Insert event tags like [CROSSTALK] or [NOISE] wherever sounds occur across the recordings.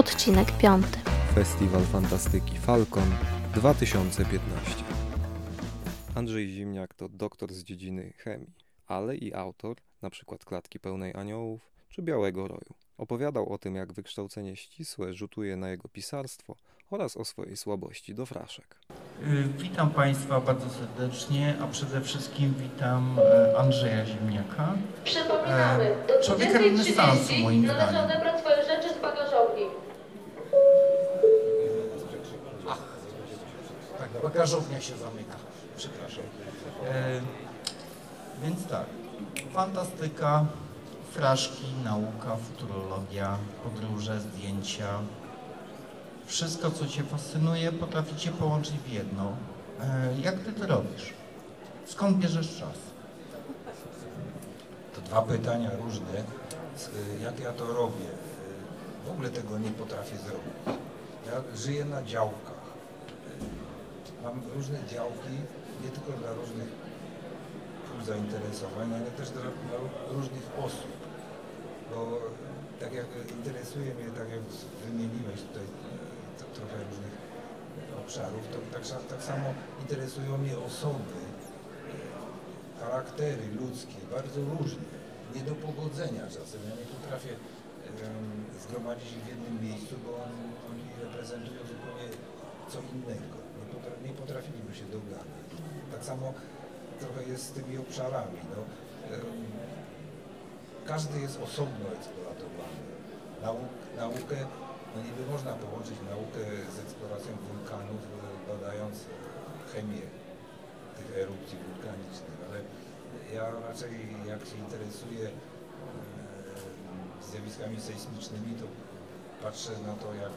Odcinek 5. Festiwal Fantastyki Falcon 2015. Andrzej Zimniak to doktor z dziedziny chemii, ale i autor np. Klatki pełnej aniołów czy Białego Roju. Opowiadał o tym, jak wykształcenie ścisłe rzutuje na jego pisarstwo oraz o swojej słabości do fraszek. Y, Witam Państwa bardzo serdecznie, a przede wszystkim witam e, Andrzeja Ziemniaka. Przypominamy, E, do człowieka renesansu, 20.30 moim należy zdaniem. odebrać swoje rzeczy bagażownia się zamyka. Przepraszam. E, więc tak, fantastyka, fraszki, nauka, futurologia, podróże, zdjęcia. Wszystko, co Cię fascynuje, potraficie połączyć w jedno. E, jak Ty to robisz? Skąd bierzesz czas? To dwa pytania różne. S- Jak ja to robię? W ogóle tego nie potrafię zrobić. Ja żyję na działkach. Mam różne działki, nie tylko dla różnych pól zainteresowań, ale też dla, dla różnych osób. Bo tak jak interesuje mnie, tak jak wymieniłeś tutaj e, trochę różnych obszarów, to tak, tak samo interesują mnie osoby, charaktery ludzkie, bardzo różne, nie do pogodzenia czasem. Ja nie potrafię em, zgromadzić ich w jednym miejscu, bo on, oni reprezentują zupełnie co innego. Nie, potra nie potrafiliby się dogadać. Tak samo trochę jest z tymi obszarami. No. Każdy jest osobno eksploatowany. Nauk, naukę, no niby można połączyć naukę z eksploracją wulkanów, e, badając chemię tych erupcji wulkanicznych, ale ja raczej jak się interesuję e, zjawiskami sejsmicznymi, to patrzę na to jak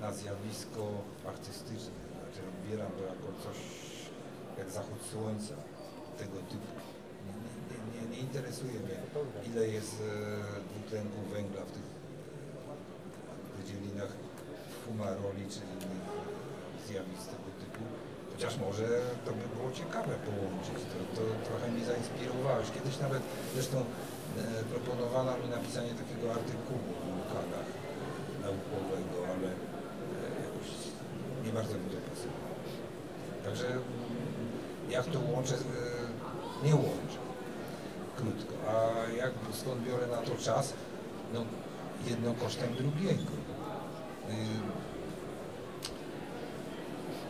na zjawisko artystyczne, znaczy odbieram to jako coś jak zachód słońca tego typu. Nie, nie, nie, nie interesuje mnie ile jest e, dwutlenku węgla w tych e, wydzielinach fumaroli czy innych zjawisk tego typu. Chociaż może to by było ciekawe połączyć. To, to trochę mnie zainspirowałeś. Kiedyś nawet zresztą e, proponowano mi napisanie takiego artykułu o wulkanach e, naukowego, ale e, jakoś nie bardzo mi to pasowało. Także mm, jak to łączę? E, nie łączę. Krótko. A jak skąd biorę na to czas? No jedno kosztem drugiego.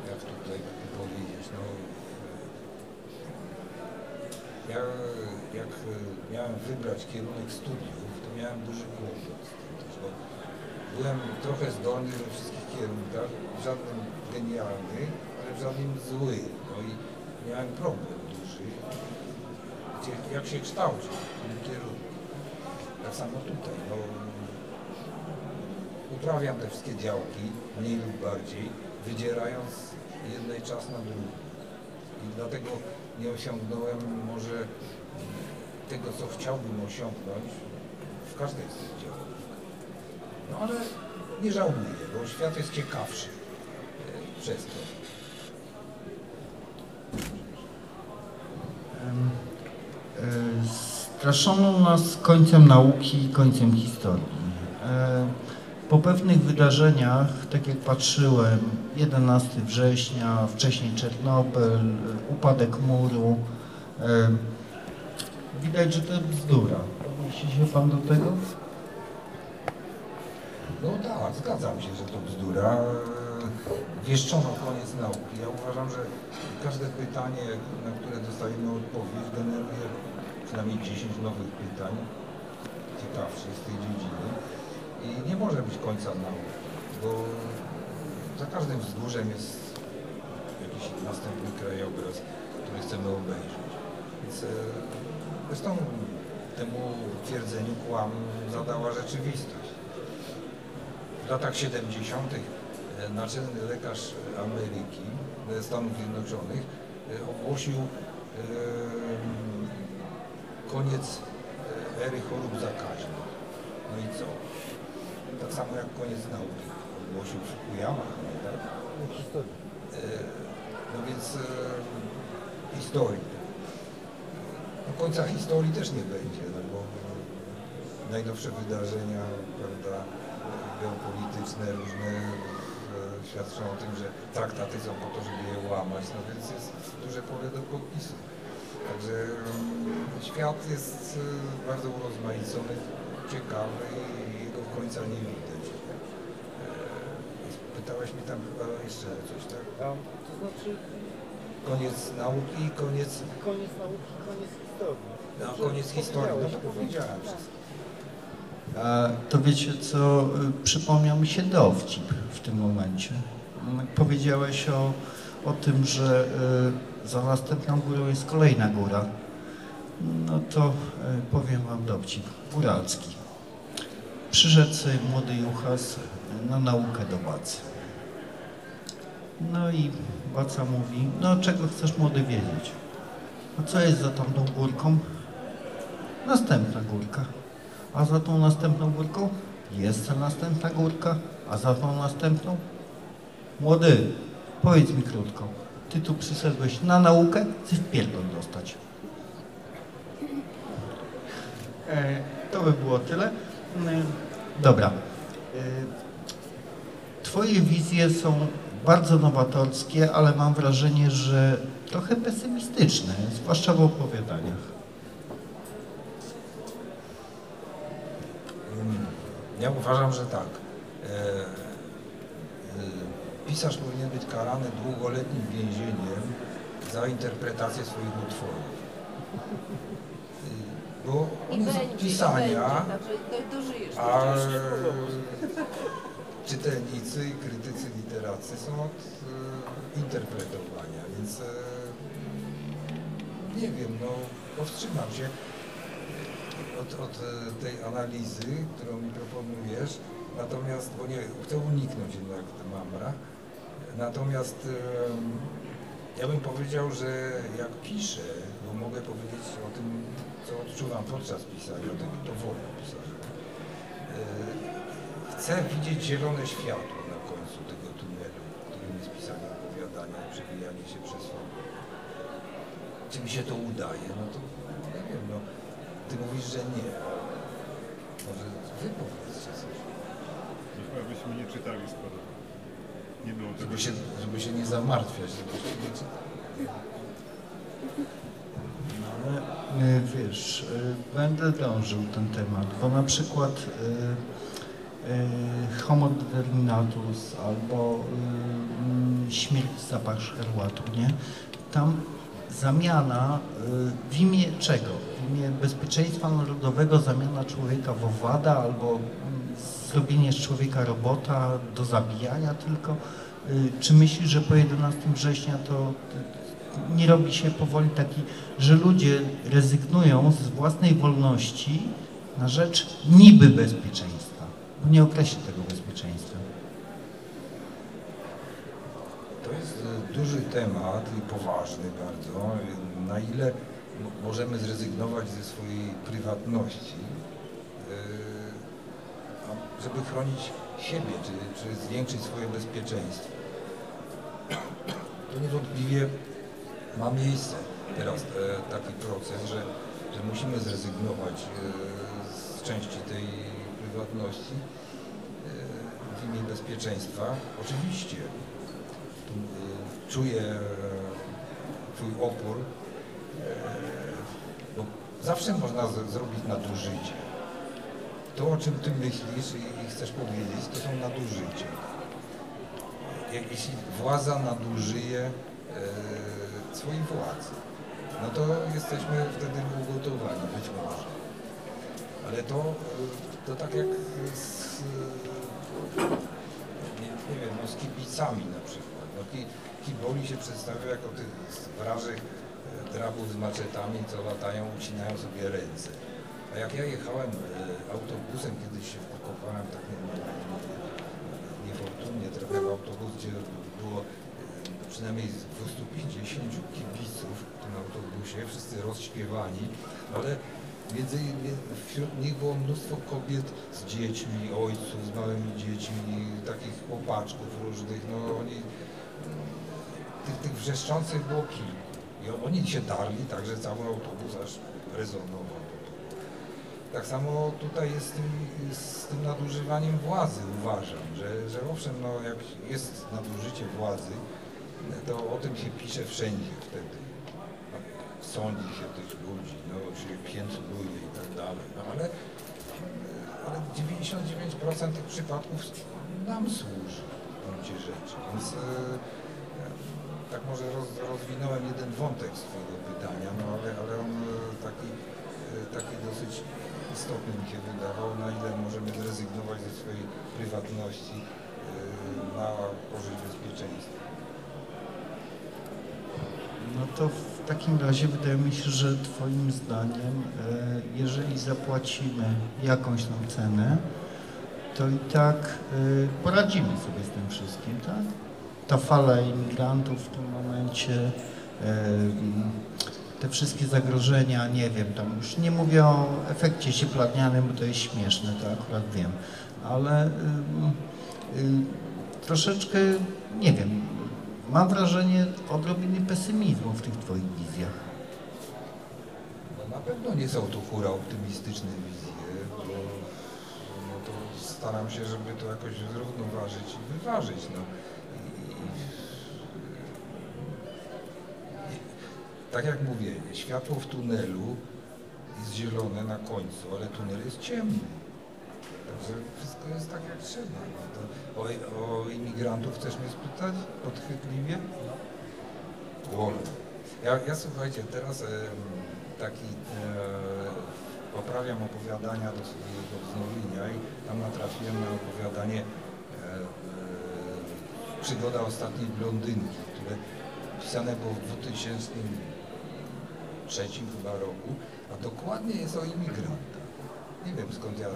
Jak tutaj powiedzieć, no ja jak e, miałem wybrać kierunek studiów, to miałem duży kłopot byłem trochę zdolny we wszystkich kierunkach, w żadnym genialny, ale w żadnym zły. No i miałem problem duży, jak się kształcić w tym kierunku. Tak samo tutaj, no uprawiam te wszystkie działki, mniej lub bardziej, wydzierając jednej czas na drugą. I dlatego nie osiągnąłem może tego, co chciałbym osiągnąć w każdej z tych działek. No ale nie żałuję, bo świat jest ciekawszy e, przez to. Em, e, Straszono nas końcem nauki i końcem historii. E, Po pewnych wydarzeniach, tak jak patrzyłem, 11 września, wcześniej Czernobyl, e, upadek muru, e, widać, że to bzdura. Odniesie się Pan do tego? No tak, zgadzam się, że to bzdura. Wieszczono koniec nauki. Ja uważam, że każde pytanie, na które dostajemy odpowiedź, generuje przynajmniej 10 nowych pytań ciekawszych z tej dziedziny. I nie może być końca nauki, bo za każdym wzgórzem jest jakiś następny krajobraz, który chcemy obejrzeć. Więc e, zresztą temu twierdzeniu kłam zadała rzeczywistość. W latach 70. e, naczelny lekarz Ameryki, e, Stanów Zjednoczonych, ogłosił koniec ery chorób zakaźnych. No i co? Tak samo jak koniec nauki ogłosił Fukuyama, tak? E, No więc e, historii. No końca historii też nie będzie, no bo najnowsze wydarzenia, prawda, geopolityczne różne e, świadczą o tym, że traktaty są po to, żeby je łamać, no więc jest duże pole do popisu. Także mm, świat jest e, bardzo urozmaicony, ciekawy i jego końca nie widać. E, Pytałeś mnie tam chyba jeszcze coś, tak? To znaczy Koniec nauki i koniec, koniec nauki, koniec historii. no, Dobrze koniec historii. No to powiedziałeś. powiedziałem wszystko. A to wiecie co, y, przypomniał mi się dowcip w tym momencie. Mm, Powiedziałeś o, o tym, że y, za następną górą jest kolejna góra. No to y, powiem wam dowcip góralski. Przyszedł sobie młody juchas na naukę do Bacy. No i Baca mówi, no czego chcesz młody wiedzieć? A co jest za tamtą górką? Następna górka. A za tą następną górką? Jest następna górka. A za tą następną? Młody, powiedz mi krótko. Ty tu przyszedłeś na naukę, czy w pierdol dostać? E, to by było tyle. Mm, Dobra. E, twoje wizje są bardzo nowatorskie, ale mam wrażenie, że trochę pesymistyczne, zwłaszcza w opowiadaniach. Mm, Ja uważam, że tak. Pisarz powinien być karany długoletnim więzieniem za interpretację swoich utworów. Bo on jest od pisania, a czytelnicy i krytycy literacy są od e, interpretowania, więc e, nie wiem, no powstrzymam się od, od e, tej analizy, którą mi proponujesz, natomiast, bo nie, chcę uniknąć jednak mamra, natomiast ja bym powiedział, że jak piszę, bo mogę powiedzieć o tym, co odczuwam podczas pisania, o tym to wolno pisać. E, Chcę widzieć zielone światło na końcu tego tunelu, którym jest pisanie opowiadania, przewijanie się przez fabułę. Czy mi się to udaje? No to nie wiem, no. Ty mówisz, że nie. Może wy powiedzcie coś, Chyba byśmy nie czytali skoro nie było tego. żeby się, żeby się nie zamartwiać. No ale y, wiesz, y, będę dążył ten temat, bo na przykład y, y, Homo determinatus albo y, śmierć zapach szkarłatu, nie? Tam zamiana y, w imię czego? W imię bezpieczeństwa narodowego zamiana człowieka w owada albo zrobienie z człowieka robota do zabijania tylko. Y, Czy myślisz, że po 11 września to y, nie robi się powoli taki, że ludzie rezygnują z własnej wolności na rzecz niby bezpieczeństwa? Bo nie określi tego bezpieczeństwa. To jest e, duży temat i poważny bardzo. Na ile możemy zrezygnować ze swojej prywatności, żeby chronić siebie, czy, czy zwiększyć swoje bezpieczeństwo. To niewątpliwie ma miejsce teraz e, taki proces, że, że musimy zrezygnować e, z części tej prywatności e, w imię bezpieczeństwa. Oczywiście tu, czuję Twój opór, bo zawsze można zrobić nadużycie. To, o czym Ty myślisz i, i chcesz powiedzieć, to są nadużycia. Jeśli władza nadużyje e, swojej władzy, no to jesteśmy wtedy ugotowani być może. Ale to, e, to tak jak z, nie, nie wiem, no z kibicami na przykład. No, ki, kiboli się przedstawia jako tych wrażych e, drabów z maczetami, co latają, ucinają sobie ręce. A jak ja jechałem e, autobusem, kiedyś się wpakowałem tak nie, niefortunnie trochę w autobus, gdzie było e, przynajmniej z 250 kibiców w tym autobusie, wszyscy rozśpiewani, ale między, wśród nich było mnóstwo kobiet z dziećmi, ojców z małymi dziećmi, takich chłopaczków różnych, no oni, tych, tych wrzeszczących było kilku. I oni się darli, tak że cały autobus aż rezonował. Tak samo tutaj jest z tym, z tym nadużywaniem władzy uważam, że, że owszem, no jak jest nadużycie władzy, to o tym się pisze wszędzie wtedy. No, Sądzi się tych ludzi, no, się piętnuje i tak dalej, no ale, ale 99% tych przypadków nam służy w gruncie rzeczy, więc e, tak może roz, rozwinąłem jeden wątek swojego pytania, no ale, ale on taki, e, taki dosyć mi się wydawał, na ile możemy zrezygnować ze swojej prywatności e, na korzyść bezpieczeństwa. No to w takim razie wydaje mi się, że Twoim zdaniem, e, jeżeli zapłacimy jakąś tam cenę, to i tak e, poradzimy sobie z tym wszystkim, tak? Ta fala imigrantów w tym momencie, e, te wszystkie zagrożenia, nie wiem, tam już nie mówię o efekcie cieplarnianym, bo to jest śmieszne, to akurat wiem, ale ym, ym, troszeczkę, nie wiem, mam wrażenie odrobiny pesymizmu w tych Twoich wizjach. No na pewno nie są to hura optymistyczne wizje, bo no to staram się, żeby to jakoś zrównoważyć i wyważyć. No. I, i, tak jak mówię, światło w tunelu jest zielone na końcu, ale tunel jest ciemny. Także wszystko jest tak jak trzeba. No o, o imigrantów chcesz mnie spytać podchwytliwie? Wolę. Ja, ja słuchajcie, teraz em, taki e, poprawiam opowiadania do swojego wznowienia i tam natrafiłem na opowiadanie e, e, Przygoda ostatniej blondynki, które pisane było w 2003 chyba roku, a dokładnie jest o imigrantach. Nie wiem skąd ja,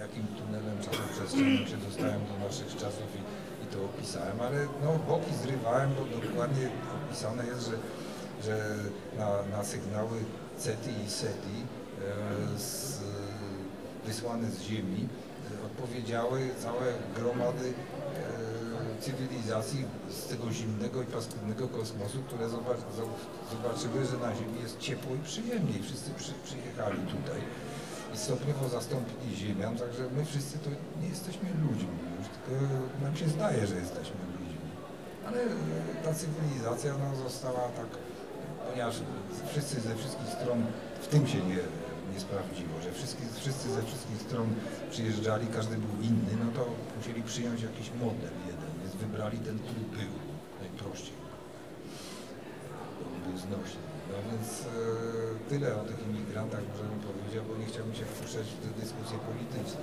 jakim tunelem czasoprzestrzennym się dostałem do naszych czasów i, i to opisałem, ale no boki zrywałem, bo dokładnie opisane jest, że, że na, na sygnały CETI i SETI e, z, wysłane z Ziemi e, odpowiedziały całe gromady cywilizacji z tego zimnego i paskudnego kosmosu, które zobac, zo- zobaczyły, że na Ziemi jest ciepło i przyjemniej. Wszyscy przy, przyjechali tutaj i stopniowo zastąpili Ziemian, także my wszyscy to nie jesteśmy ludźmi już, tylko nam się zdaje, że jesteśmy ludźmi. Ale e, ta cywilizacja no, została tak, ponieważ wszyscy ze wszystkich stron w tym się nie, nie sprawdziło, że wszyscy, wszyscy ze wszystkich stron przyjeżdżali, każdy był inny, no to musieli przyjąć jakiś model wybrali ten, który był najprościej. On był znośny. No więc e, tyle o tych imigrantach możemy powiedzieć, bo nie chciałbym się wpuszczać w tę dyskusję polityczną.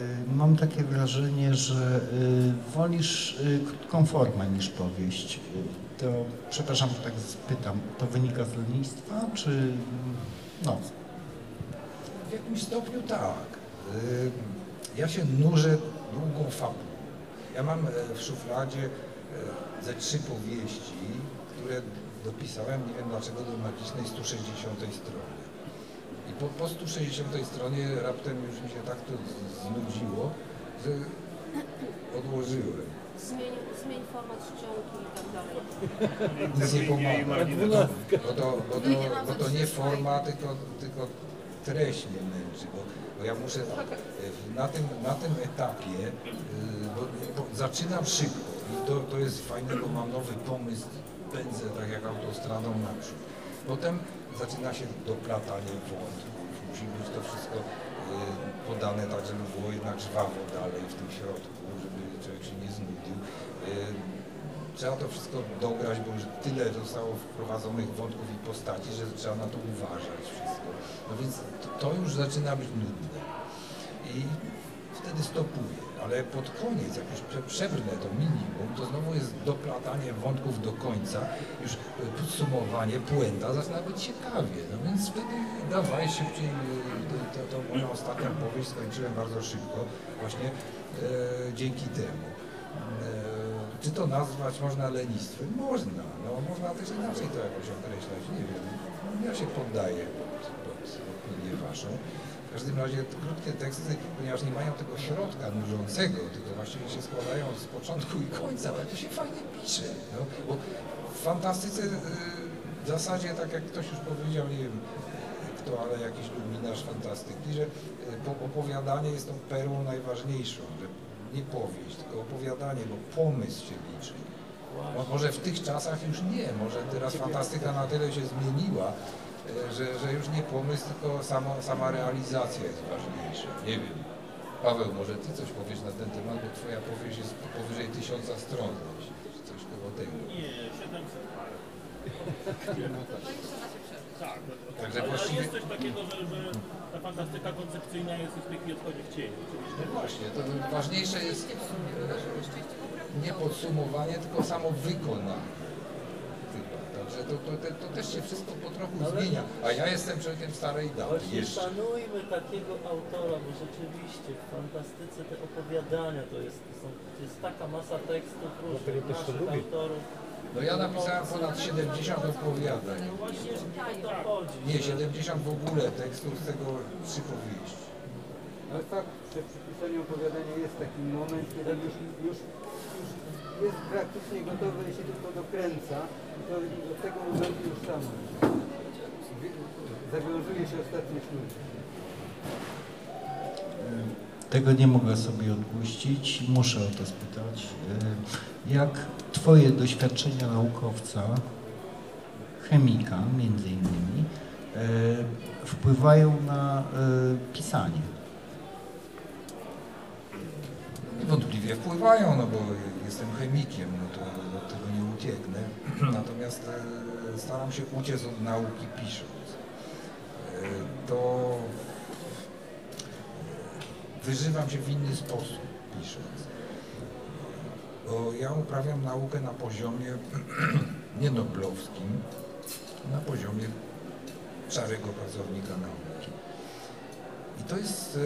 Y, Mam takie wrażenie, że y, wolisz y, krótką formę niż powieść. To, przepraszam, że tak spytam, to wynika z lenistwa, czy no, W jakimś stopniu tak. Ja się nurzę długą fabułą. Ja mam e, w szufladzie e, ze trzy powieści, które dopisałem, nie wiem dlaczego, do magicznej 160 strony. I po, po 160 stronie raptem już mi się tak to znudziło, że odłożyłem. Zmień, zmień format czcionki i tak dalej. Nic nie pomaga. margines. Bo to, bo to, bo to nie forma, tylko, tylko treść mnie męczy, bo, bo ja muszę e, na tym, na tym etapie, e, bo, zaczynam szybko i to, to jest fajne, bo mam nowy pomysł, pędzę tak jak autostradą naprzód. Potem zaczyna się doplatanie wątków, musi być to wszystko e, podane tak, żeby było jednak żwawo dalej w tym środku, żeby człowiek się nie znudził. Trzeba to wszystko dograć, bo już tyle zostało wprowadzonych wątków i postaci, że trzeba na to uważać wszystko. No więc to, już zaczyna być nudne. I wtedy stopuję. Ale pod koniec, jak już prze- przebrnę to minimum, to znowu jest doplatanie wątków do końca, już podsumowanie, puenta zaczyna być ciekawie. No więc wtedy dawaj szybciej, e, to, to moją ostatnią powieść skończyłem bardzo szybko, właśnie e, dzięki temu. E, czy to nazwać można lenistwem? Można. No, można też inaczej to jakoś określać. Nie wiem. Ja się poddaję pod, opinię waszą. W każdym razie krótkie teksty, ponieważ nie mają tego środka nużącego, tylko właściwie się składają z początku i końca, ale to się fajnie pisze. No, bo w fantastyce y, w zasadzie, tak jak ktoś już powiedział, nie wiem, to, ale jakiś luminarz fantastyki, że po- opowiadanie jest tą perłą najważniejszą, że nie powieść, tylko opowiadanie, bo pomysł się liczy. Mo- Może w tych czasach już nie, może teraz fantastyka na tyle się zmieniła, e, że, że już nie pomysł, tylko sama, sama realizacja jest ważniejsza. Nie wiem. Paweł, może ty coś powiesz na ten temat, bo twoja powieść jest powyżej tysiąca stron, jeśli coś koło tego. Nie, 700 parę. [LAUGHS] Tak, Także ale właściwie- jest coś takiego, że, że ta fantastyka koncepcyjna jest w tej chwili odchodzi w cień. Oczywiście. No właśnie, to ważniejsze jest nie podsumowanie, tylko samo wykonanie. Także to, to, to, to też się wszystko po trochu zmienia. A ja jestem człowiekiem starej daty jeszcze. szanujmy takiego autora, bo rzeczywiście w fantastyce te opowiadania to jest, to są, to jest taka masa tekstów różnych naszych autorów. No ja napisałem ponad 70 opowiadań. No. Nie, że- 70 w ogóle tekstów, z tego trzy powieści. Ale fakt, że przy pisaniu opowiadania jest taki moment, kiedy już, już, już jest praktycznie gotowy, jeśli tylko dokręca, i to od tego momentu już samo. wi- Zawiązuje się ostatnie śluby. Tego nie mogę sobie odpuścić, muszę o to spytać. E, Jak Twoje doświadczenia naukowca, chemika między innymi, e, wpływają na e, pisanie? Niewątpliwie wpływają, no bo jestem chemikiem, no to od tego nie ucieknę. [CLEARS THROAT] Natomiast staram się uciec od nauki pisząc. To wyżywam się w inny sposób pisząc. Bo ja uprawiam naukę na poziomie [CLEARS THROAT] nie noblowskim, na poziomie szarego pracownika nauki. I to jest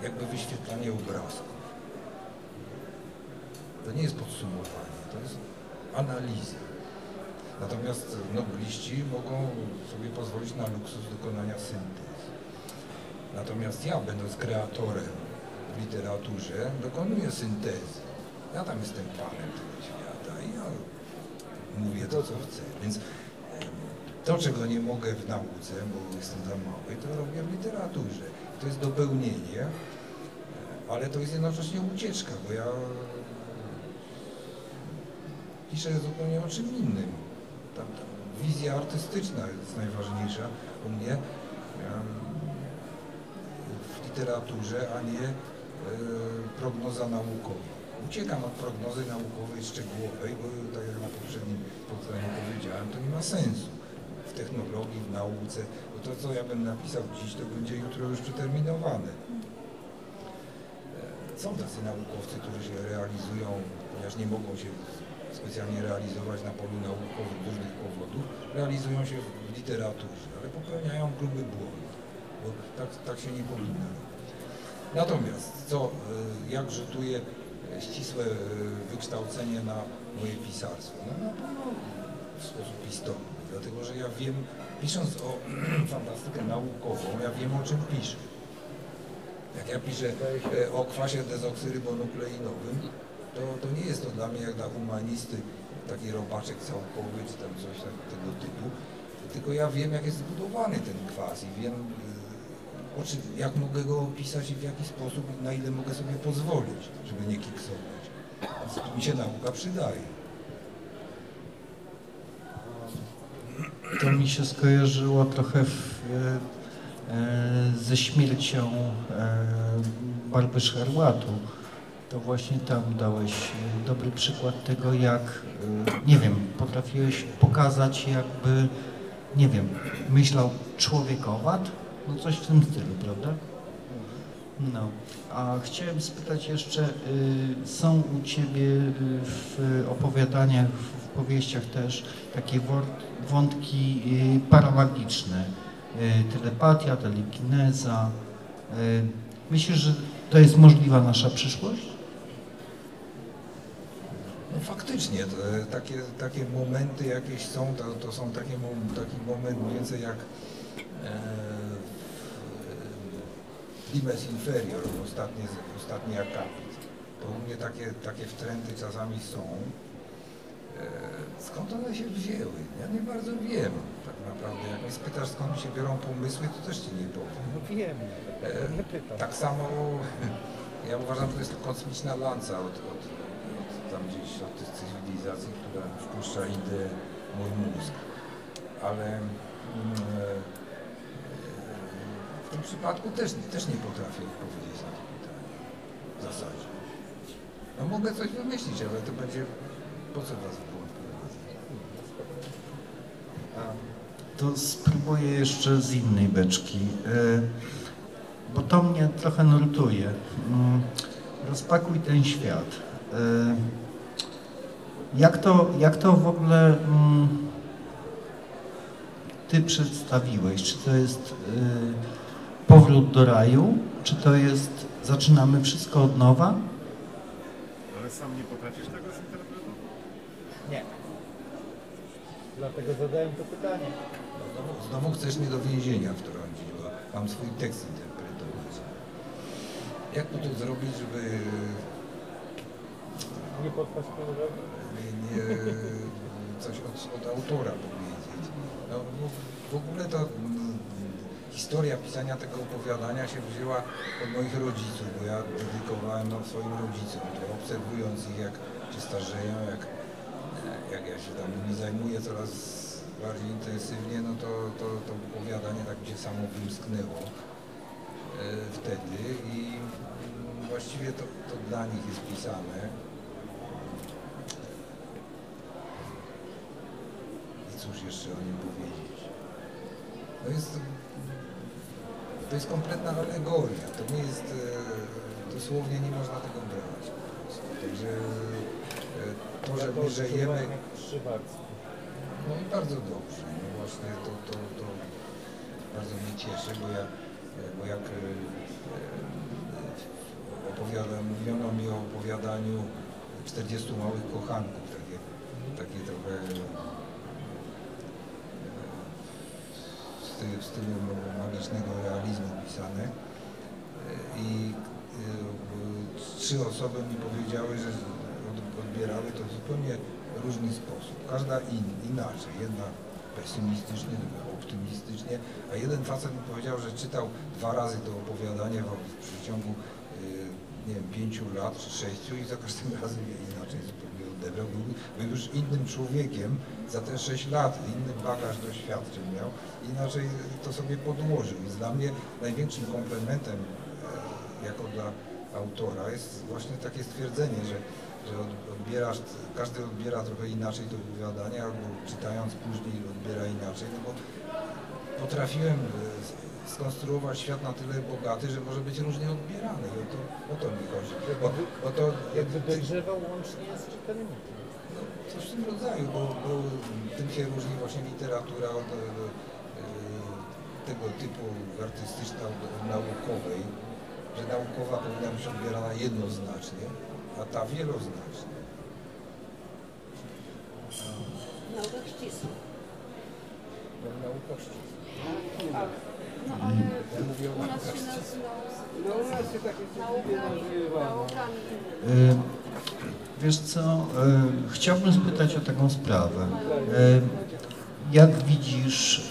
e, jakby wyświetlanie obrazków. To nie jest podsumowanie, to jest analiza. Natomiast nobliści mogą sobie pozwolić na luksus dokonania syntezy. Natomiast ja, będąc kreatorem w literaturze, dokonuję syntezy. Ja tam jestem panem tego świata i ja mówię to, co chcę. Więc to, czego nie mogę w nauce, bo jestem za mały, to robię w literaturze. To jest dopełnienie, ale to jest jednocześnie ucieczka, bo ja piszę zupełnie o czym innym. Tam, tam wizja artystyczna jest najważniejsza u mnie w literaturze, a nie e, prognoza naukowa. Uciekam od prognozy naukowej szczegółowej, bo tak jak na poprzednim spotkaniu powiedziałem, to nie ma sensu w technologii, w nauce, bo to co ja bym napisał dziś, to będzie jutro już przeterminowane. E, Są tacy naukowcy, którzy się realizują, ponieważ nie mogą się specjalnie realizować na polu naukowym z różnych powodów, realizują się w literaturze, ale popełniają gruby błąd, tak, tak się nie powinno. Natomiast co, e, jak rzutuje e, ścisłe e, wykształcenie na moje pisarstwo? No pewno w sposób istotny, dlatego że ja wiem, pisząc o [CLEARS THROAT] fantastykę naukową, ja wiem o czym piszę. Jak ja piszę o kwasie dezoksyrybonukleinowym, to, to nie jest to dla mnie jak dla humanisty taki robaczek całkowy czy tam coś tego typu, tylko ja wiem jak jest zbudowany ten kwas i wiem jak mogę go opisać i w jaki sposób na ile mogę sobie pozwolić, żeby nie kiksować. Więc mi się nauka przydaje. To mi się skojarzyło trochę w, e, e, ze śmiercią e, Barby Szarłatu. To właśnie tam dałeś e, dobry przykład tego, jak, e, nie wiem, potrafiłeś pokazać jakby, nie wiem, myślał człowiekowat, no coś w tym stylu, prawda? No, a chciałem spytać jeszcze, y, są u Ciebie y, w opowiadaniach, w powieściach też takie wątki y, paramagiczne, y, telepatia, telekineza. Y, Myślisz, że to jest możliwa nasza przyszłość? No faktycznie, to, e, takie, takie momenty jakieś są, to, to są takie, taki moment więcej jak e, Limes Inferior, ostatni, ostatni akapit. To u mnie takie, takie wtręty czasami są. E, skąd one się wzięły? Ja nie bardzo wiem tak naprawdę. Jak mnie spytasz skąd się biorą pomysły, to też ci nie powiem. No wiem, E, nie pytam. Tak samo [LAUGHS] ja uważam, że to jest kosmiczna lanca od, od, od tam gdzieś od tych cywilizacji, która wpuszcza ideę mój mózg. Ale mm, e, tym przypadku też, też nie potrafię odpowiedzieć na to pytanie w zasadzie. No mogę coś wymyślić, ale to będzie po co was? To spróbuję jeszcze z innej beczki, e, bo to mnie trochę nurtuje. Mm, Rozpakuj ten świat. E, Jak to, jak to w ogóle mm, ty przedstawiłeś? Czy to jest e, powrót do raju? Czy to jest zaczynamy wszystko od nowa? Ale sam nie potrafisz tego zinterpretować? Nie. Dlatego zadałem to pytanie. Znowu, znowu chcesz mnie do więzienia wtrącić, bo mam swój tekst interpretować. Jak to tu zrobić, żeby Nie podpaść nie, nie coś od, od autora powiedzieć? No, w ogóle to historia pisania tego opowiadania się wzięła od moich rodziców, bo ja dedykowałem no, swoim rodzicom, to obserwując ich, jak się starzeją, jak, jak ja się tam nimi zajmuję coraz bardziej intensywnie, no to, to, to opowiadanie tak się samo wymsknęło e, wtedy i właściwie to, to dla nich jest pisane. I cóż jeszcze o nim powiedzieć? To jest, to jest kompletna alegoria. To nie jest, e, dosłownie nie można tego brać po prostu. Także e, to, że my żyjemy, no i bardzo dobrze. No właśnie to, to, to bardzo mnie cieszy, bo, ja, bo jak e, e, opowiada, mówiono mi o opowiadaniu 40 małych kochanków, takie, takie trochę w stylu, magicznego realizmu pisane. I y, trzy osoby mi powiedziały, że od- odbierały to w zupełnie różny sposób. Każda in, inaczej. Jedna pesymistycznie, druga optymistycznie, a jeden facet mi powiedział, że czytał dwa razy to opowiadanie w, przeciągu y, nie wiem, pięciu lat czy sześciu i za każdym [LAUGHS] razem je inaczej. Był, już innym człowiekiem za te sześć lat, inny bagaż doświadczeń miał, inaczej to sobie podłożył. I dla mnie największym komplementem e, jako dla autora jest właśnie takie stwierdzenie, że, że od, odbierasz, każdy odbiera trochę inaczej to opowiadanie, albo czytając później odbiera inaczej, no bo potrafiłem e, skonstruować świat na tyle bogaty, że może być różnie odbierany i o to, o to mi chodzi. Bo, bo to Jakby dojrzewał łącznie z czytelnikiem. Coś w tym rodzaju, bo, bo tym się różni właśnie literatura od e, e, tego typu artystyczna od, od naukowej, że naukowa powinna być odbierana jednoznacznie, a ta wieloznacznie. Nauka ścisła. Nauka ścisła. No ale u nas się nazywa. Wiesz co, y, chciałbym spytać o taką sprawę. Y, Jak widzisz, y,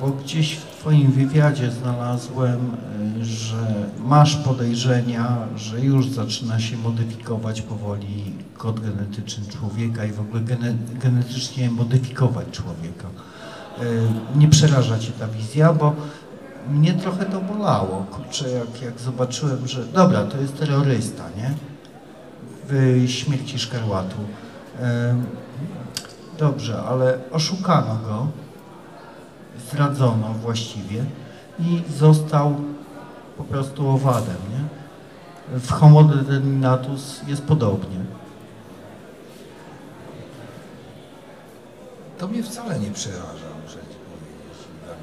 bo gdzieś w Twoim wywiadzie znalazłem, że masz podejrzenia, że już zaczyna się modyfikować powoli kod genetyczny człowieka i w ogóle gene, genetycznie modyfikować człowieka. Nie przeraża Cię ta wizja, bo mnie trochę to bolało, kurczę, jak, jak zobaczyłem, że dobra, to jest terrorysta, nie? w śmierci szkarłatu. Dobrze, ale oszukano go, zdradzono właściwie i został po prostu owadem, nie? W Homo determinatus jest podobnie. To mnie wcale nie przeraża, muszę Ci powiedzieć wam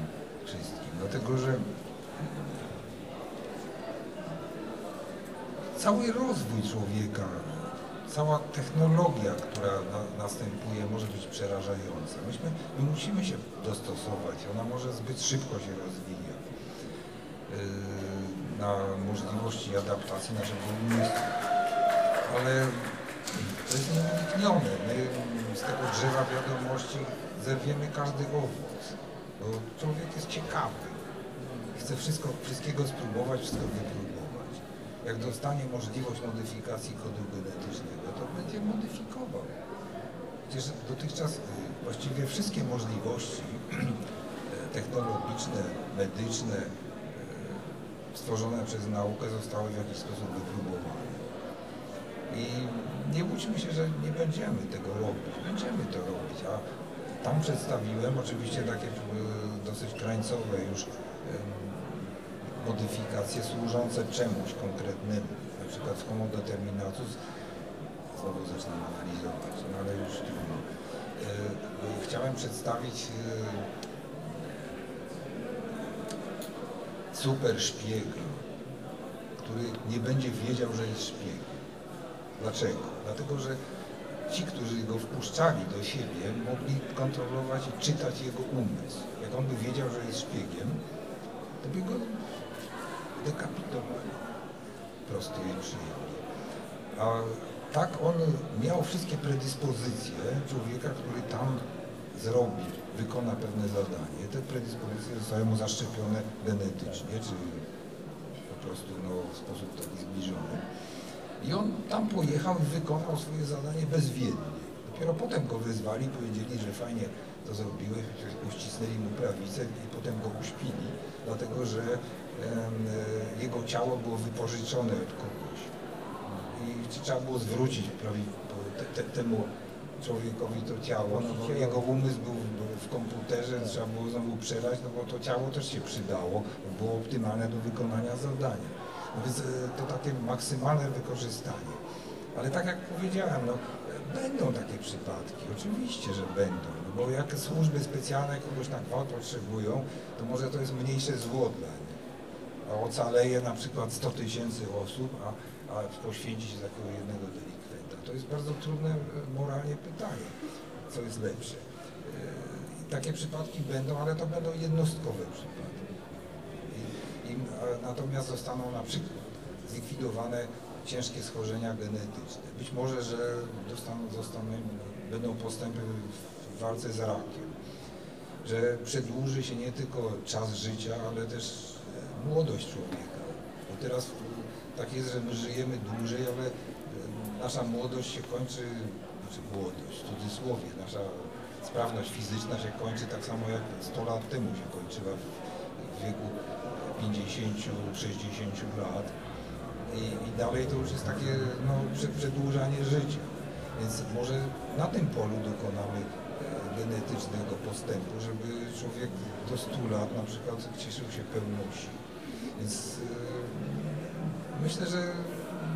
wszystkim, dlatego że cały rozwój człowieka, cała technologia, która na, następuje, może być przerażająca. Myśmy, my musimy się dostosować, ona może zbyt szybko się rozwija yy, na możliwości adaptacji naszego umysłu, ale To jest nieuniknione. My z tego drzewa wiadomości zerwiemy każdy owoc, bo człowiek jest ciekawy. Chce wszystko, wszystkiego spróbować, wszystko wypróbować. Jak dostanie możliwość modyfikacji kodu genetycznego, to będzie modyfikował. Przecież dotychczas y, właściwie wszystkie możliwości [CLEARS THROAT] technologiczne, medyczne, e, stworzone przez naukę zostały w jakiś sposób wypróbowane. I nie łudźmy się, że nie będziemy tego robić. Będziemy to robić, a tam przedstawiłem oczywiście takie e, dosyć krańcowe już modyfikacje służące czemuś konkretnemu. Na przykład homo determinatus znowu zaczynam analizować, no ale już trudno. E, Chciałem przedstawić e, super szpiega, który nie będzie wiedział, że jest szpiegiem. Dlaczego? Dlatego, że ci, którzy go wpuszczali do siebie, mogli kontrolować i czytać jego umysł. Jak on by wiedział, że jest szpiegiem, to by go dekapitowali. Prosto i. A tak on miał wszystkie predyspozycje człowieka, który tam zrobi, wykona pewne zadanie. Te predyspozycje zostały mu zaszczepione genetycznie, czy po prostu no, w sposób taki zbliżony. I on tam pojechał i wykonał swoje zadanie bezwiednie. Dopiero potem go wyzwali, powiedzieli, że fajnie to zrobiłeś, uścisnęli mu prawicę i potem go uśpili, dlatego że jego ciało było wypożyczone od kogoś. I trzeba było zwrócić prawie te, te, temu człowiekowi to ciało, no bo jego umysł był w- komputerze, trzeba było znowu przelać, no bo to ciało też się przydało, było optymalne do wykonania zadania. No więc e, to takie maksymalne wykorzystanie. Ale tak jak powiedziałem, no, e, będą takie przypadki, oczywiście, że będą, no bo jak służby specjalne kogoś na gwałt potrzebują, to może to jest mniejsze zło dla nich. Ocaleje na przykład 100 tysięcy osób, a, a poświęci się za takiego jednego delikwenta. To jest bardzo trudne e, moralnie pytanie, co jest lepsze. E, Takie przypadki będą, ale to będą jednostkowe przypadki. I, i, natomiast zostaną na przykład zlikwidowane ciężkie schorzenia genetyczne. Być może, że dostaną, zostaną, będą postępy w walce z rakiem, że przedłuży się nie tylko czas życia, ale też młodość człowieka. Bo teraz tak jest, że my żyjemy dłużej, ale e, nasza młodość się kończy, znaczy młodość, w cudzysłowie, nasza sprawność fizyczna się kończy tak samo jak 100 lat temu się kończyła w, wieku 50-60 lat. I, I dalej to już jest takie no, prze- przedłużanie życia. Więc może na tym polu dokonamy e, genetycznego postępu, żeby człowiek do 100 lat na przykład cieszył się pełną sił. Więc e, myślę, że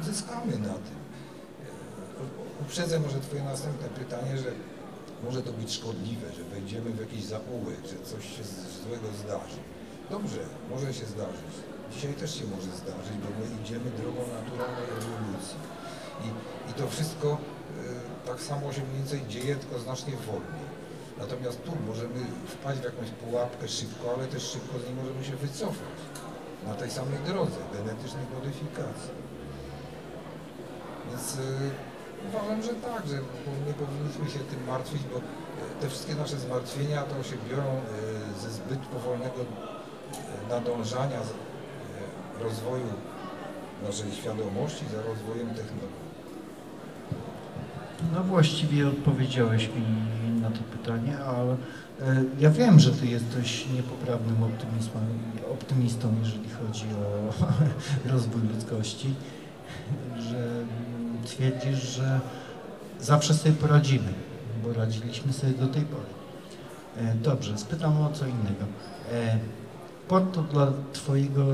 zyskamy na tym. E, Uprzedzę może Twoje następne pytanie, że może to być szkodliwe, że wejdziemy w jakiś zaułek, że coś się złego zdarzy. Dobrze, może się zdarzyć. Dzisiaj też się może zdarzyć, bo my idziemy drogą naturalnej ewolucji. I, i to wszystko e, tak samo się mniej więcej dzieje, tylko znacznie wolniej. Natomiast tu możemy wpaść w jakąś pułapkę szybko, ale też szybko z niej możemy się wycofać na tej samej drodze genetycznej modyfikacji. Więc e, uważam, że tak, że nie powinniśmy się tym martwić, bo e, te wszystkie nasze zmartwienia to się biorą e, ze zbyt powolnego e, nadążania rozwoju naszej świadomości za rozwojem technologii. No właściwie odpowiedziałeś mi na to pytanie, ale e, ja wiem, że ty jesteś niepoprawnym optymistą, optymistą jeżeli chodzi o [LAUGHS] rozwój ludzkości, że twierdzisz, że zawsze sobie poradzimy, bo radziliśmy sobie do tej pory. E, Dobrze, spytam o co innego. E, Port to dla twojego,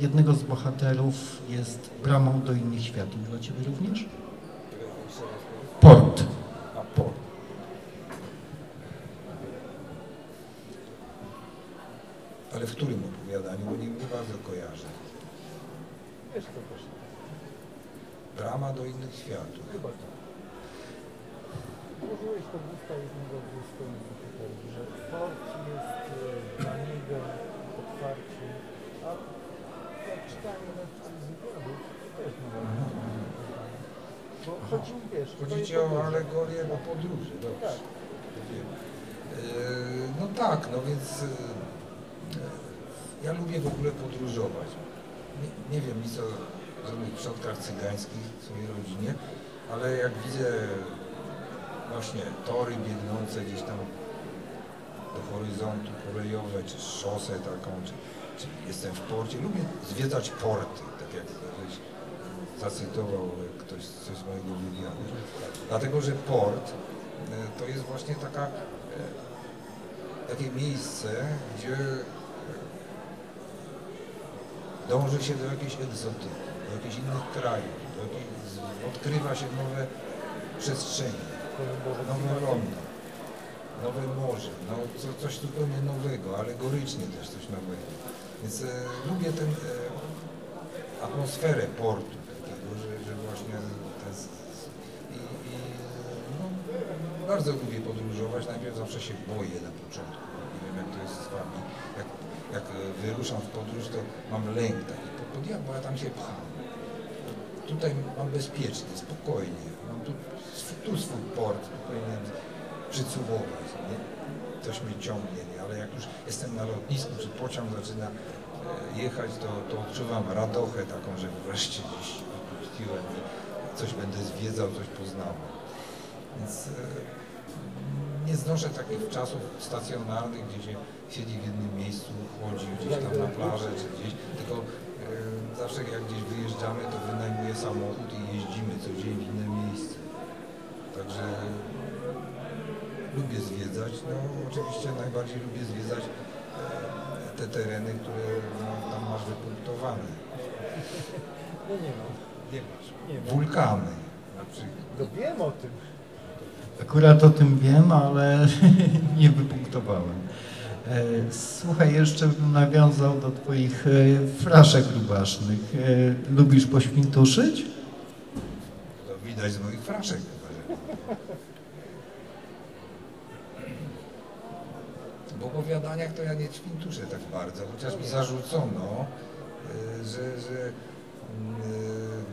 jednego z bohaterów jest bramą do innych światów. Dla ciebie również? Port. A po Ale w którym opowiadaniu? Bo nie, nie bardzo kojarzę. Wiesz co też, Brama do innych światów. chyba tak. Użyłeś to w usta jednego tutaj, że port jest e, dla niego otwarcie, a jak czytanie na wywiadów, to też ma Bo chodzi, wiesz, Chodzi ci o alegorię o podróży, dobrze. Tak. E, No tak, no więc e, ja lubię w ogóle podróżować. Nie, nie wiem nic o żadnych przodkach cygańskich w swojej rodzinie, ale jak widzę właśnie tory biegnące gdzieś tam do horyzontu kolejowe, czy szosę taką, czy, czy jestem w porcie, lubię zwiedzać porty, tak jak żeś zacytował ktoś coś z mojego wywiadu. Dlatego, że port e, to jest właśnie taka, e, takie miejsce, gdzie e, dąży się do jakiejś egzotyki, do jakichś innych krajów, do odkrywa się nowe przestrzenie, nowe lądy, nowe morze, no, co, coś zupełnie nowego, alegorycznie też coś nowego. Więc e, lubię tę e, atmosferę portu takiego, że, że właśnie te, z- z- i, i no, bardzo lubię podróżować. Najpierw zawsze się boję na początku. Nie wiem jak to jest z Wami. Jak, jak e, wyruszam w podróż, to mam lęk taki. Po, po diabła ja tam się pcham. Tutaj mam bezpiecznie, spokojnie. Mam tu, tu swój port, powinienem przycumować. Nie? Coś mnie ciągnie, nie? ale jak już jestem na lotnisku, czy pociąg zaczyna e, jechać, to, to odczuwam radochę taką, że wreszcie gdzieś wypuściłem i coś będę zwiedzał, coś poznawał. Więc e, nie znoszę takich czasów stacjonarnych, gdzie się siedzi w jednym miejscu, chodzi gdzieś tam na plażę czy gdzieś, tylko e, zawsze jak gdzieś wyjeżdżamy, to wynajmuję samochód i jeździmy co dzień w inne miejsce. Także lubię zwiedzać, no oczywiście najbardziej lubię zwiedzać e, te tereny, które no, tam masz wypunktowane. No nie ma. Nie masz. Nie. Wulkany na przykład. No wiem o tym. Akurat o tym wiem, ale [LAUGHS] nie wypunktowałem. E, Słuchaj, jeszcze bym nawiązał do Twoich e, fraszek rubasznych. E, Lubisz poświntuszyć? To widać z moich fraszek. W opowiadaniach to ja nie ćwintuszę tak bardzo, chociaż mi zarzucono, że, że mm,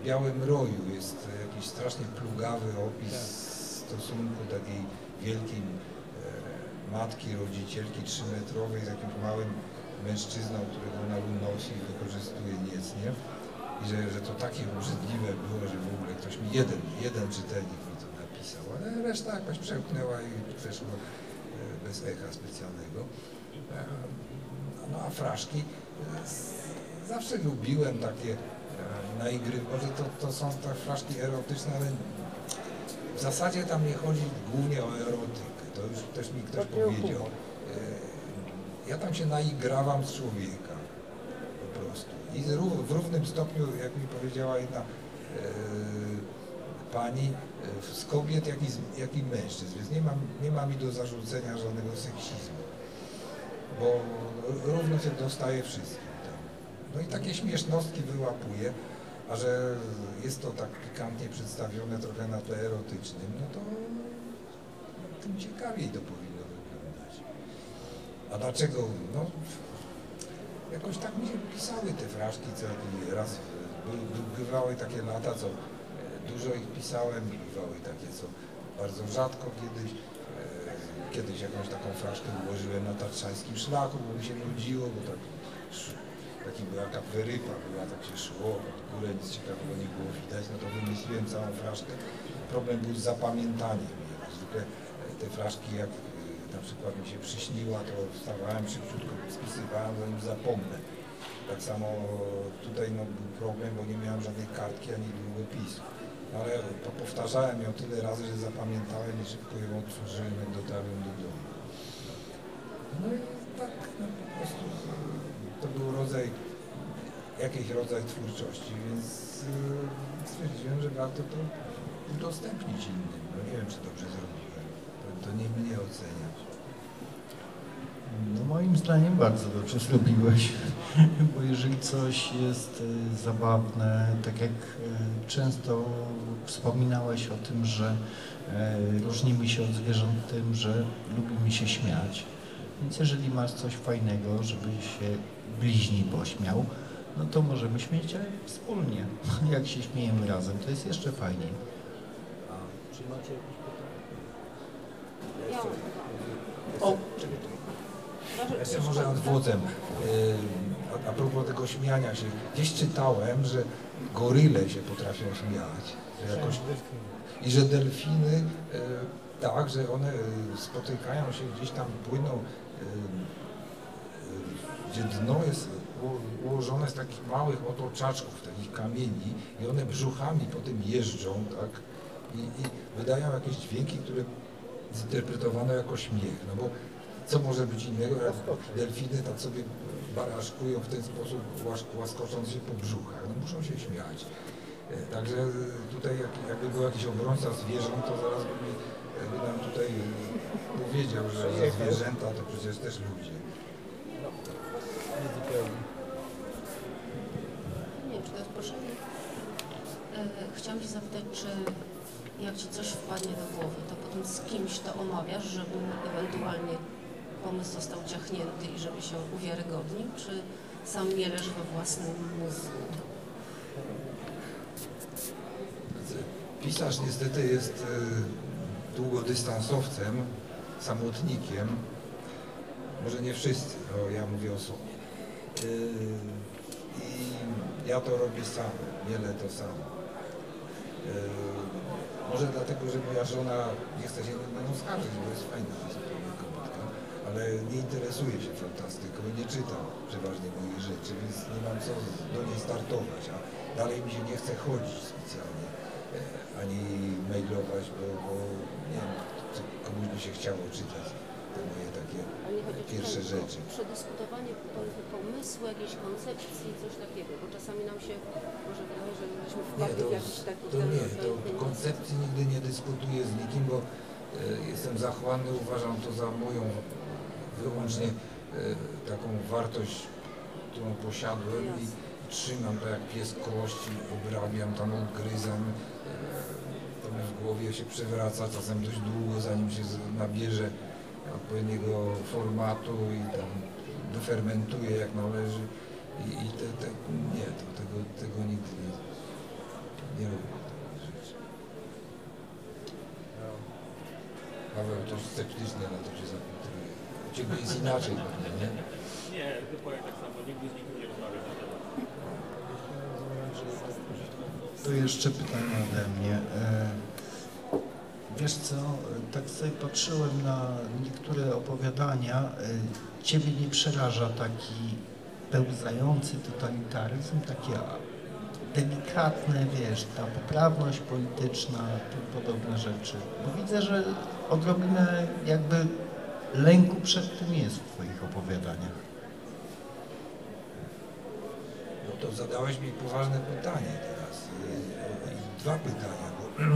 w Białym Roju jest jakiś strasznie plugawy opis stosunku takiej wielkiej e, matki, rodzicielki trzymetrowej z jakimś małym mężczyzną, którego ona unosi i wykorzystuje niecnie. I że, że to takie obrzydliwe było, że w ogóle ktoś mi, jeden, jeden czytelnik mi to napisał, ale reszta jakoś przełknęła i przeszło e, bez echa specjalnego. E, No a fraszki zawsze lubiłem takie e, na igry, może to, to są te fraszki erotyczne, ale w zasadzie tam nie chodzi głównie o erotykę, to już też mi ktoś powiedział. E, Ja tam się naigrawam z człowieka po prostu. I w równym stopniu, jak mi powiedziała jedna e, pani, e, z kobiet, jak i, jak i mężczyzn, więc nie ma, nie ma mi do zarzucenia żadnego seksizmu, bo równo się dostaje wszystkim tam. No i takie śmiesznostki wyłapuję, a że jest to tak pikantnie przedstawione trochę na tle erotycznym, no to tym ciekawiej to powinno wyglądać. A dlaczego? No, jakoś tak mi się pisały te fraszki, co raz by, by, bywały takie lata, co dużo ich pisałem, bywały takie, co bardzo rzadko kiedyś. E, Kiedyś jakąś taką fraszkę ułożyłem na tatrzańskim szlaku, bo mi się nudziło, bo tak, taki była kapwerypa, była, tak się szło, pod górę nic ciekawego nie było widać, no to wymyśliłem całą fraszkę. Problem był z zapamiętaniem. Zwykle e, te fraszki, jak e, na przykład mi się przyśniła, to wstawałem szybciutko, spisywałem, zanim zapomnę. Tak samo tutaj no, był problem, bo nie miałem żadnej kartki ani długopisu. Ale to powtarzałem ją tyle razy, że zapamiętałem i szybko ją otworzyłem, dotarłem do domu. No i tak no, po prostu to był rodzaj, jakiś rodzaj twórczości, więc e, stwierdziłem, że warto to udostępnić innym. No nie wiem, czy dobrze zrobiłem. To, nie mnie oceniać. No moim zdaniem bardzo dobrze zrobiłeś, bo jeżeli coś jest e, zabawne, tak jak e, często wspominałeś o tym, że różnimy się od zwierząt tym, że lubimy się śmiać, więc jeżeli masz coś fajnego, żeby się bliźni pośmiał, no to możemy śmieć się wspólnie. [LAUGHS] Jak się śmiejemy razem, to jest jeszcze fajniej. Czy macie jakieś pytania? Ja O, Jeszcze już może pan- odwodzem. Yy, A, a propos tego śmiania się. Gdzieś czytałem, że goryle się potrafią śmiać. Że jakoś, I że delfiny, yy, tak, że one yy, spotykają się gdzieś tam, płyną, gdzie dno jest uło- ułożone z takich małych otoczaczków, takich kamieni i one brzuchami po tym jeżdżą, tak? I, i wydają jakieś dźwięki, które zinterpretowano jako śmiech, no bo co może być innego, jak delfiny tak sobie baraszkują w ten sposób, łaskocząc się po brzuchach, no muszą się śmiać. E, Także tutaj jak, jakby był jakiś obrońca zwierząt, to zaraz by, mi, e, by nam tutaj e, powiedział, że za zwierzęta to przecież też ludzie. Nie wiem, czy to jest proszę. E, Chciałam się zapytać, czy jak Ci coś wpadnie do głowy, to potem z kimś to omawiasz, żeby ewentualnie pomysł został ciachnięty i żeby się uwiarygodnił, czy sam mielesz we własnym mózgu? Pisarz niestety jest e, długodystansowcem, samotnikiem. Może nie wszyscy, no ja mówię o sobie. E, I ja to robię sam, mielę to sam. E, może dlatego, że moja żona nie chce się na mną skarżyć, bo jest fajna kobitka, ale nie interesuje się fantastyką i nie czyta przeważnie moich rzeczy, więc nie mam co do niej startować, a dalej mi się nie chce chodzić specjalnie e, ani mailować, bo, bo nie wiem, by się chciało czytać te moje takie pierwsze rzeczy. Przedyskutowanie po- pomysłu, jakiejś koncepcji, coś takiego, bo czasami nam się może wydaje, że jesteśmy wpadli w jakiś taki to nie, to koncepcji nigdy nie dyskutuję z nikim, bo e, jestem zachłanny, uważam to za moją wyłącznie e, taką wartość, którą posiadłem i trzymam to jak pies kości, obrabiam tam, odgryzam. Mi w głowie się przewraca czasem dość długo, zanim się nabierze odpowiedniego formatu i tam dofermentuje jak należy. I, i te, te, nie, to, tego, tego nigdy nie, nie robię rzeczy. Paweł to sceptycznie na to się zapytuje. U Ciebie jest inaczej pewnie, nie? Nie, dokładnie tak samo. Nigdy z nikim nie rozmawiam na. To jeszcze pytanie ode mnie. E, Wiesz co, tak sobie patrzyłem na niektóre opowiadania. e, Ciebie nie przeraża taki pełzający totalitaryzm, takie delikatne, wiesz, ta poprawność polityczna, podobne rzeczy. Bo widzę, że odrobinę jakby lęku przed tym jest w Twoich opowiadaniach. No to zadałeś mi poważne pytanie teraz. Dwa pytania, bo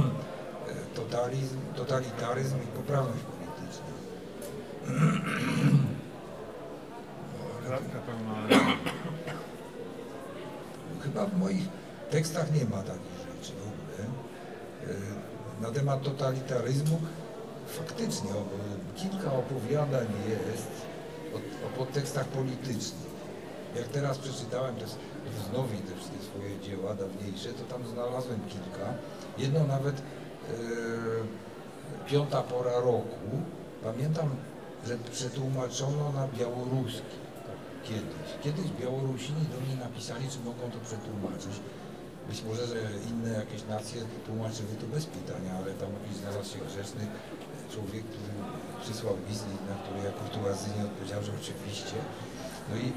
totalizm, totalitaryzm i poprawność polityczna. Pełna Chyba w moich tekstach nie ma takich rzeczy w ogóle. E, Na temat totalitaryzmu faktycznie kilka opowiadań jest o, o podtekstach politycznych. Jak teraz przeczytałem te wznowi te wszystkie swoje dzieła dawniejsze, to tam znalazłem kilka. Jedno nawet e, Piąta pora roku. Pamiętam, że przetłumaczono na białoruski kiedyś. Kiedyś Białorusini do mnie napisali, czy mogą to przetłumaczyć. Być może, że inne jakieś nacje tłumaczyły to bez pytania, ale tam jakiś znalazł się grzeczny człowiek, który przysłał list, na który ja kurtuazyjnie odpowiedział, że oczywiście. No i,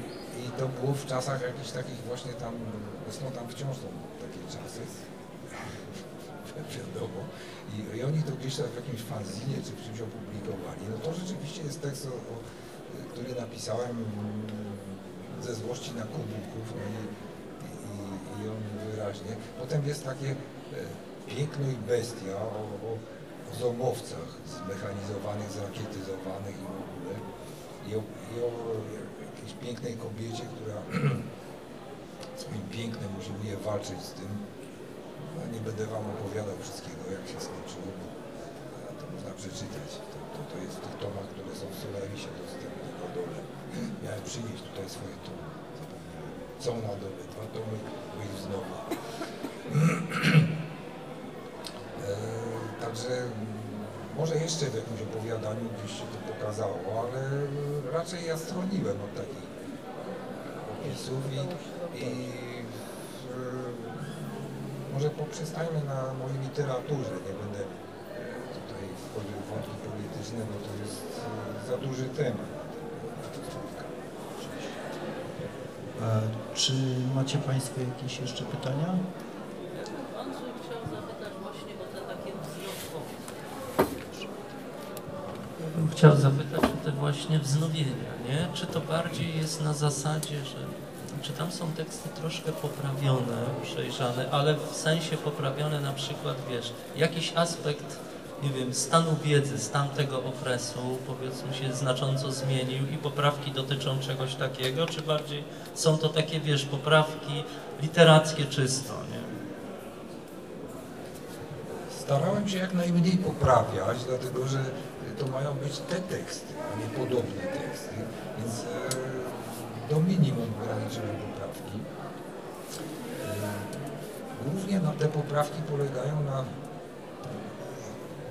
i to było w czasach jakichś takich właśnie tam, zresztą tam wciąż są takie czasy, [LAUGHS] wiadomo. I, I oni to gdzieś tam w jakimś fanzinie czy w czymś opublikowali. No to rzeczywiście jest tekst, o, o, który napisałem mm, ze złości na kubuków, no i, i, i on wyraźnie. Potem jest takie e, piękno i bestia o, o, o zomowcach zmechanizowanych, zrakietyzowanych i w ogóle. I o, i o pięknej kobiecie, która [CLEARS THROAT] swoim pięknem usiłuje walczyć z tym. No, nie będę Wam opowiadał wszystkiego, jak się skończyło, bo e, to można przeczytać. To, to, to jest w tych tomach, które są w Solarisie dostępne na dole. [CLEARS THROAT] Miałem przynieść tutaj swoje tomy. Zapomniałem. Są na dole, dwa tomy, bo ich znowu. [CLEARS THROAT] E, ta Także może jeszcze w jakimś opowiadaniu gdzieś się to pokazało, ale raczej ja stroniłem od takich opisów i, i e, może poprzestańmy na mojej literaturze, nie będę tutaj wchodził w wątki polityczne, bo to jest e, za duży temat. Czy macie Państwo jakieś jeszcze pytania? Andrzej chciał zapytać właśnie o te takie wzrostowe. Bym chciał zapytać o te właśnie wznowienia, nie? Czy to bardziej jest na zasadzie, że czy tam są teksty troszkę poprawione, przejrzane, ale w sensie poprawione na przykład, wiesz, jakiś aspekt, nie wiem, stanu wiedzy z tamtego okresu, powiedzmy się, znacząco zmienił i poprawki dotyczą czegoś takiego, czy bardziej są to takie, wiesz, poprawki literackie czysto, nie? Starałem się jak najmniej poprawiać, dlatego że to mają być te teksty, a nie podobne teksty, więc e, do minimum ograniczyłem poprawki. E, Głównie na te poprawki polegają na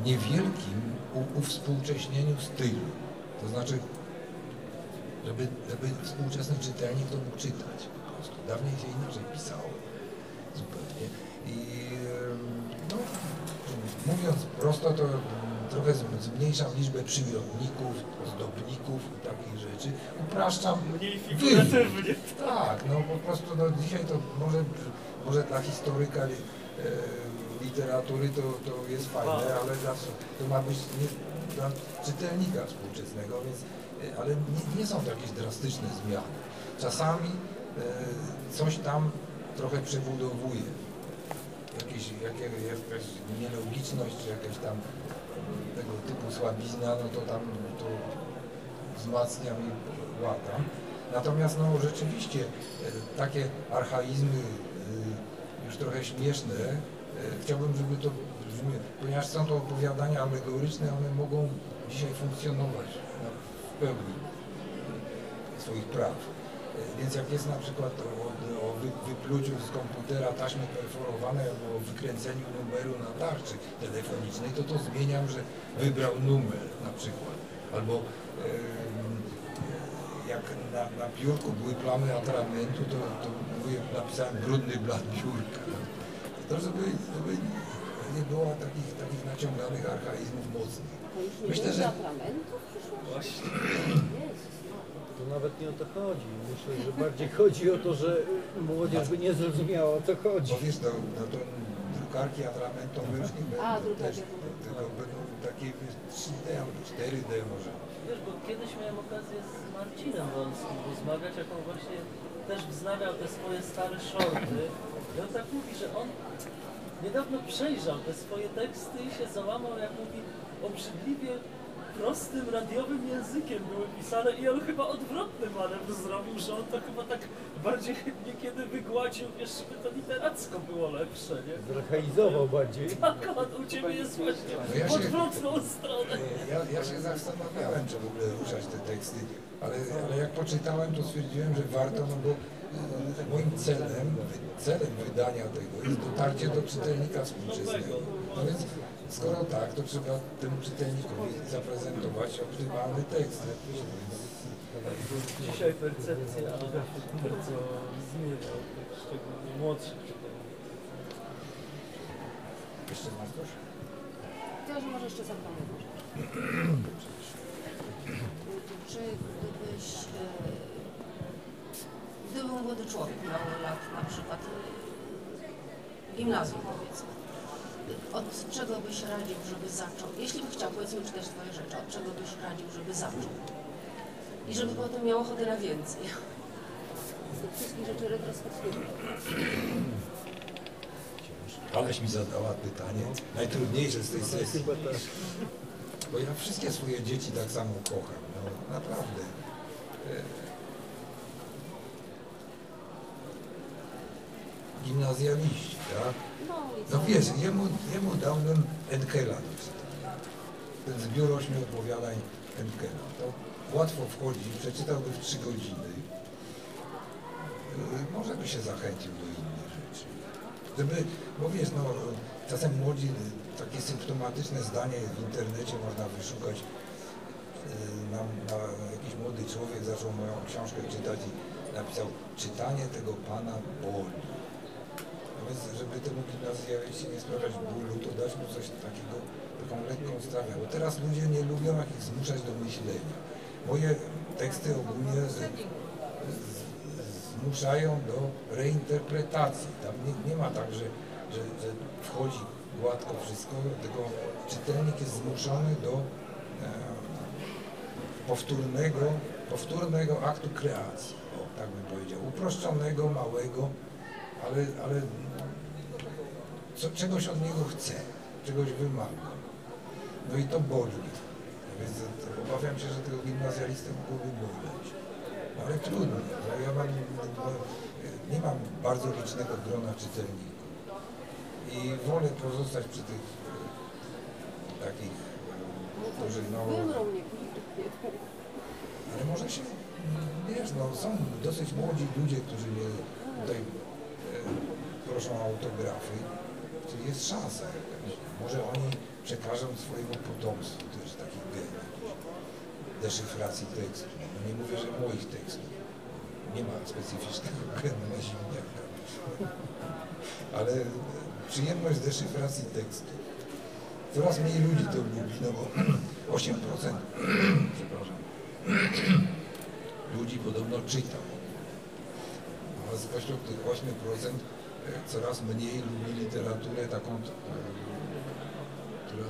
niewielkim uwspółcześnieniu stylu. To znaczy, żeby, żeby współczesny czytelnik to mógł czytać po prostu. Dawniej się inaczej pisało zupełnie. I em, no, mówiąc prosto, to trochę zmniejszam liczbę przymiotników, ozdobników i takich rzeczy. Upraszczam Mniej figuratywnie. Tak, no po prostu no, dzisiaj to może, może dla historyka e, literatury to, to jest fajne, ale dla, to ma być nie, dla czytelnika współczesnego, więc, e, ale nie, nie są to jakieś drastyczne zmiany. Czasami e, coś tam trochę przebudowuje. Jakieś, jakie, jakaś nielogiczność, czy jakaś tam tego typu słabizna, no to tam to wzmacniam i łatam. Natomiast no rzeczywiście e, takie archaizmy e, już trochę śmieszne, e, chciałbym, żeby to brzmi, ponieważ są to opowiadania alegoryczne, one mogą dzisiaj funkcjonować na, w pełni swoich praw. E, Więc jak jest na przykład o, o wy, wypluciu z komputera taśmy perforowanej albo o wykręceniu numeru na tarczy telefonicznej, to to zmieniam, że wybrał numer na przykład. Albo em, jak na, na biurku były plamy atramentu, to, to mówię, napisałem brudny blat biurka. To żeby, żeby nie było takich, takich naciąganych archaizmów mocnych. Myślę, że Właśnie. [CLEARS THROAT] To nawet nie o to chodzi. Myślę, że bardziej chodzi o to, że młodzież by nie zrozumiała o co chodzi. bo wiesz, no, no to drukarki atramentowe już nie będą A, drukarki też, tylko będą takie wiesz, 3D albo 4D może. Wiesz, bo kiedyś miałem okazję z Marcinem Wąskim rozmawiać, jak on właśnie też wznawiał te swoje stare shorty. I on tak mówi, że on niedawno przejrzał te swoje teksty i się załamał, jak mówi, obrzydliwie prostym, radiowym językiem były pisane i on chyba odwrotny manewr zrobił, że on to chyba tak bardziej niekiedy wygładził, wiesz, żeby to literacko było lepsze, nie? Zrachaizował bardziej. Tak, on u Ciebie jest właśnie No ja w się- odwrotną stronę. Ja, ja się zastanawiałem, czy w ogóle ruszać te teksty, ale, ale jak poczytałem, to stwierdziłem, że warto, no bo e, moim celem, celem wydania tego jest dotarcie do czytelnika współczesnego. No więc skoro tak, to trzeba temu czytelnikowi zaprezentować optymalny tekst. Dzisiaj percepcja bardzo zmienia, tak szczególnie młodszych czytelników. Jeszcze masz coś? To że może jeszcze rzecz. Czy gdybyś, e, gdyby był młody człowiek miał lat na przykład e, gimnazjum powiedzmy, od czego byś radził, żeby zaczął? Jeśli by chciał powiedzmy czytać Twoje rzeczy, od czego byś radził, żeby zaczął? I żeby potem miał ochotę na więcej. Z tych wszystkich rzeczy retrospektywnych. Aleś mi zadała pytanie, najtrudniejsze z tej sesji. Chyba tak. Bo ja wszystkie swoje dzieci tak samo kocham, no naprawdę. Gimnazjaliści, tak? No No wiesz, jemu, jemu dałbym Enkela do czytania. Ten zbiór ośmiu opowiadań Enkela. To łatwo wchodzi, przeczytałby w trzy godziny. Yy, Może by się zachęcił do innych rzeczy. Żeby, bo wiesz, no, czasem młodzi, takie symptomatyczne zdanie w internecie można wyszukać. Y, Na, na, jakiś młody człowiek zaczął moją książkę czytać i napisał, czytanie tego pana boli. Więc, żeby temu gimnazjalnie nie sprawiać bólu, to dać mu coś takiego, taką lekką strawę. Bo teraz ludzie nie lubią jak ich zmuszać do myślenia. Moje teksty ogólnie z, z, zmuszają do reinterpretacji. Tam nie, nie ma tak, że, że, że wchodzi gładko wszystko, tylko czytelnik jest zmuszony do e, powtórnego, powtórnego aktu kreacji, o, tak bym powiedział, uproszczonego, małego, ale, ale co, czegoś od niego chce, czegoś wymaga. No i to boli. Więc obawiam się, że tego gimnazjalistę mogłoby boleć. No ale trudno. No, ja mam, no, nie mam bardzo licznego grona czytelników. I wolę pozostać przy tych e, takich, którzy no... Ale może się, wiesz, no są dosyć młodzi ludzie, którzy mnie tutaj e, proszą o autografy, czyli jest szansa jakaś. Może oni przekażą swojemu potomstwu też taki gen deszyfracji tekstu. No nie mówię, że moich tekstów. Nie ma specyficznego [LAUGHS] genu na zimniaka. Ale przyjemność deszyfracji tekstu. Coraz mniej ludzi to lubi, no bo [CLEARS THROAT] 8% [CLEARS THROAT] przepraszam, [CLEARS THROAT] ludzi podobno czyta. A spośród tych 8% e, coraz mniej lubi literaturę taką, e, która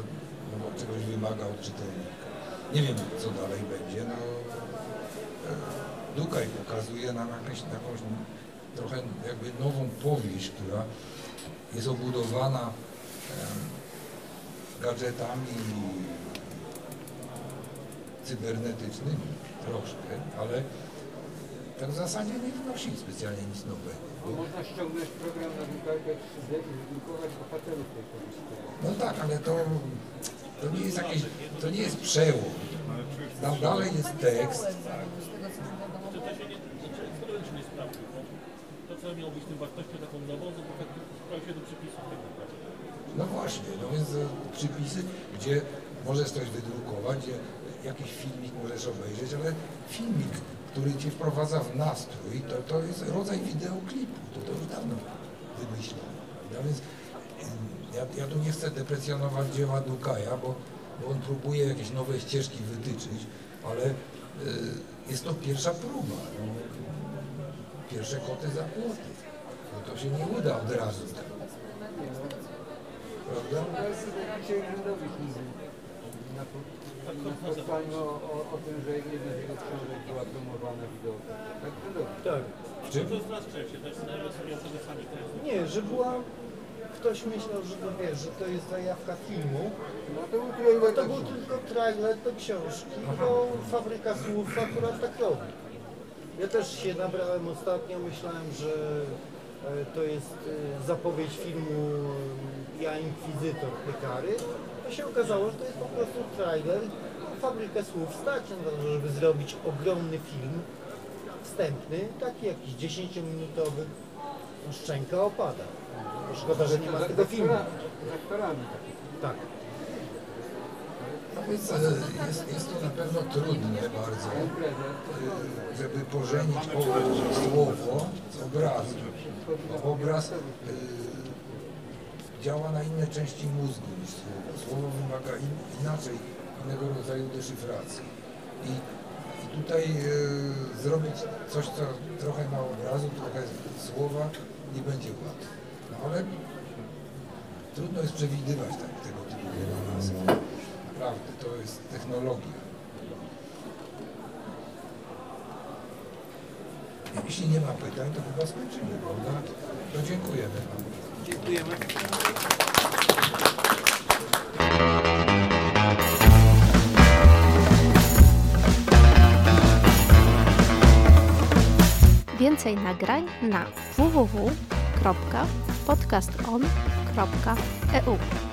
no, czegoś wymaga od czytelnika. Nie wiem, co dalej będzie. No, e, Dukaj pokazuje nam jakąś, jakąś trochę jakby nową powieść, która jest obudowana gadżetami cybernetycznymi troszkę, ale tak w zasadzie nie wnosi specjalnie nic nowego. Można ściągnąć program na drukarkę 3D i wydrukować bohaterów tej powieści. No tak, ale to, to nie jest jakiś, to nie jest przełom. Tam dalej jest tekst. No właśnie, no więc e, przypisy, gdzie możesz coś wydrukować, gdzie jakiś filmik możesz obejrzeć, ale filmik, który cię wprowadza w nastrój, to, to jest rodzaj wideoklipu, to, to już dawno wymyślono. prawda? Więc ja, ja tu nie chcę deprecjonować dzieła Dukaja, bo, bo on próbuje jakieś nowe ścieżki wytyczyć, ale y, jest to pierwsza próba. No, pierwsze koty za płoty. No to się nie uda od razu. Prawda? Na, spotkaniu o, o, o tym, że jedna z jego książek była promowana wideo. Tak, Grzyndowicz. Tak. Czy to częściej, to jest najlepsze sobie tego sami teraz. Nie, że była... Ktoś myślał, że to wiesz, że to jest zajawka filmu. No to był trailer To był tylko trailer do książki, bo fabryka słów akurat tak robi. Ja też się nabrałem ostatnio, myślałem, że e, to jest e, zapowiedź filmu e, Ja Inkwizytor Pekary. To się okazało, że to jest po prostu trailer. Fabrykę słów stać na żeby zrobić ogromny film wstępny, taki jakiś 10-minutowy. No, Szczęka opada. Szkoda, że nie ma tego filmu. Tak. No e, jest, jest to na pewno trudne bardzo, e, żeby pożenić słowo z obrazem. Obraz e, działa na inne części mózgu niż słowo. Słowo wymaga in, inaczej, innego rodzaju deszyfracji. I, i tutaj e, zrobić coś, co trochę ma obrazu, trochę słowa, nie będzie łatwo. No ale trudno jest przewidywać tak, tego typu wynalazki. Naprawdę, to jest technologia. Jeśli nie ma pytań, to chyba skończymy, prawda? To dziękujemy Panu. Dziękujemy. Więcej nagrań na www.podcaston.eu